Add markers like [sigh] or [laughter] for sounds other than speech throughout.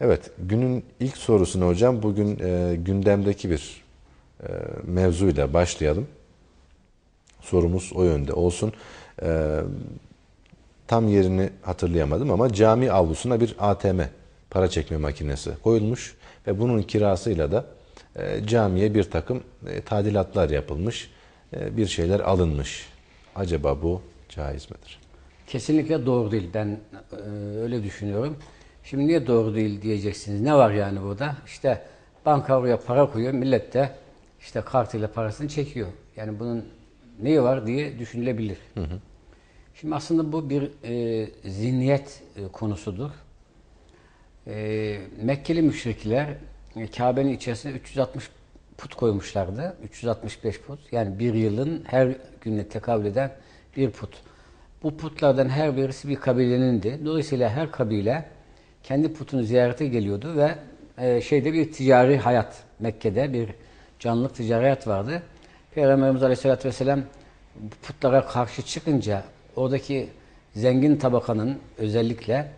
Evet, günün ilk sorusunu hocam bugün e, gündemdeki bir e, mevzuyla başlayalım. Sorumuz o yönde olsun. E, tam yerini hatırlayamadım ama cami avlusuna bir ATM para çekme makinesi koyulmuş ve bunun kirasıyla da e, camiye bir takım e, tadilatlar yapılmış, e, bir şeyler alınmış. Acaba bu caiz midir? Kesinlikle doğru değil. Ben e, öyle düşünüyorum. Şimdi niye doğru değil diyeceksiniz. Ne var yani burada? İşte banka oraya para koyuyor. Millet de işte kartıyla parasını çekiyor. Yani bunun neyi var diye düşünülebilir. Hı hı. Şimdi aslında bu bir e, zihniyet e, konusudur. E, Mekkeli müşrikler e, Kabe'nin içerisine 360 put koymuşlardı. 365 put. Yani bir yılın her gününe tekabül eden bir put. Bu putlardan her birisi bir kabilenindi. Dolayısıyla her kabile kendi putunu ziyarete geliyordu ve e, şeyde bir ticari hayat Mekke'de bir canlılık ticari hayat vardı. Peygamberimiz Aleyhisselatü Vesselam putlara karşı çıkınca oradaki zengin tabakanın özellikle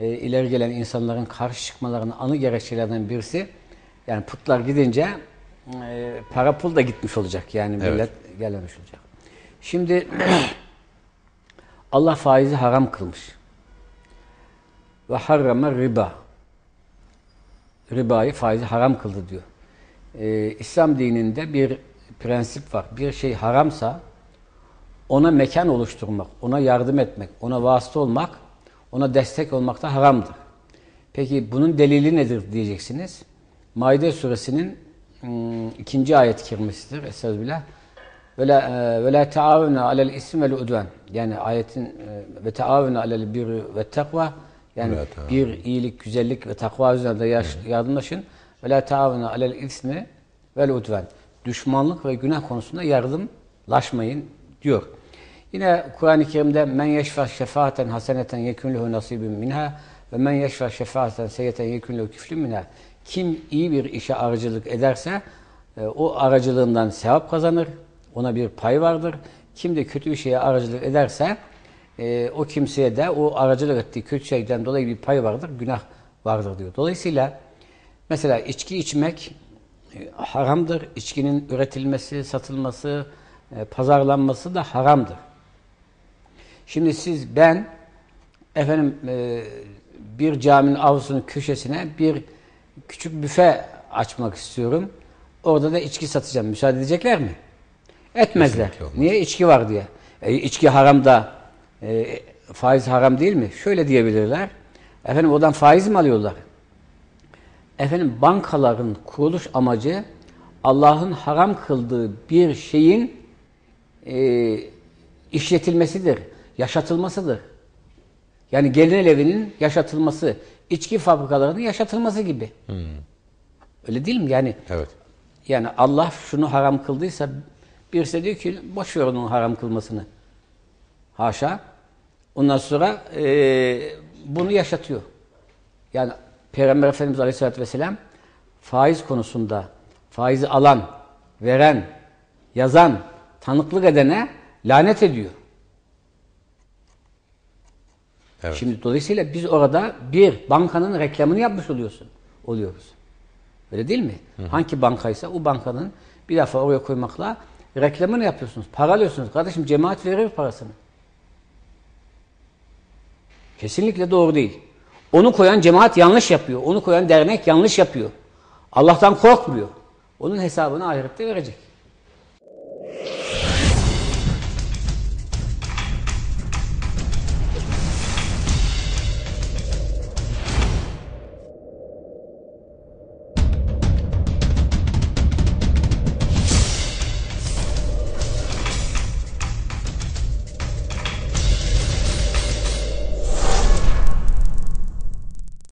e, ileri gelen insanların karşı çıkmalarının anı gerekçelerden birisi yani putlar gidince e, para pul da gitmiş olacak. Yani millet evet. gelmemiş olacak. Şimdi [clears throat] Allah faizi haram kılmış. Ve harrama riba. Ribayı faizi haram kıldı diyor. Ee, İslam dininde bir prensip var. Bir şey haramsa ona mekan oluşturmak, ona yardım etmek, ona vasıta olmak, ona destek olmak da haramdır. Peki bunun delili nedir diyeceksiniz. Maide suresinin ım, ikinci ayet kerimesidir. Estağfirullah. E, ve la taavuna alel ismi vel udvan. Yani ayetin e, ve taavuna alel birri ve takva yani bir iyilik, güzellik ve takva üzerinde yaş, yardımlaşın. Ve la taavuna alel ismi vel udvan. Düşmanlık ve günah konusunda yardımlaşmayın diyor. Yine Kur'an-ı Kerim'de men yeşfa şefaaten haseneten yekun lehu nasibun minha ve men yeşfa şefaaten seyyeten yekun lehu kiflun minha. Kim iyi bir işe aracılık ederse e, o aracılığından sevap kazanır. Ona bir pay vardır. Kim de kötü bir şeye aracılık ederse e, o kimseye de o aracılık ettiği kötü şeyden dolayı bir pay vardır, günah vardır diyor. Dolayısıyla mesela içki içmek e, haramdır. İçkinin üretilmesi, satılması, e, pazarlanması da haramdır. Şimdi siz ben efendim e, bir caminin avlusunun köşesine bir küçük büfe açmak istiyorum. Orada da içki satacağım. Müsaade edecekler mi? Etmezler. Niye? İçki var diye. E, içki haram da e, faiz haram değil mi? Şöyle diyebilirler. Efendim oradan faiz mi alıyorlar? Efendim bankaların kuruluş amacı Allah'ın haram kıldığı bir şeyin e, işletilmesidir, yaşatılmasıdır. Yani gelin evinin yaşatılması, içki fabrikalarının yaşatılması gibi. Hmm. Öyle değil mi? Yani evet. yani Allah şunu haram kıldıysa birisi diyor ki boş ver onun haram kılmasını. Haşa. Ondan sonra e, bunu yaşatıyor. Yani Peygamber Efendimiz Aleyhisselatü Vesselam faiz konusunda faizi alan, veren, yazan, tanıklık edene lanet ediyor. Evet. Şimdi dolayısıyla biz orada bir bankanın reklamını yapmış oluyorsun, oluyoruz. Öyle değil mi? Hı. Hangi bankaysa o bankanın bir defa oraya koymakla reklamını yapıyorsunuz. Para alıyorsunuz. Kardeşim cemaat verir parasını. Kesinlikle doğru değil. Onu koyan cemaat yanlış yapıyor. Onu koyan dernek yanlış yapıyor. Allah'tan korkmuyor. Onun hesabını ahirette verecek.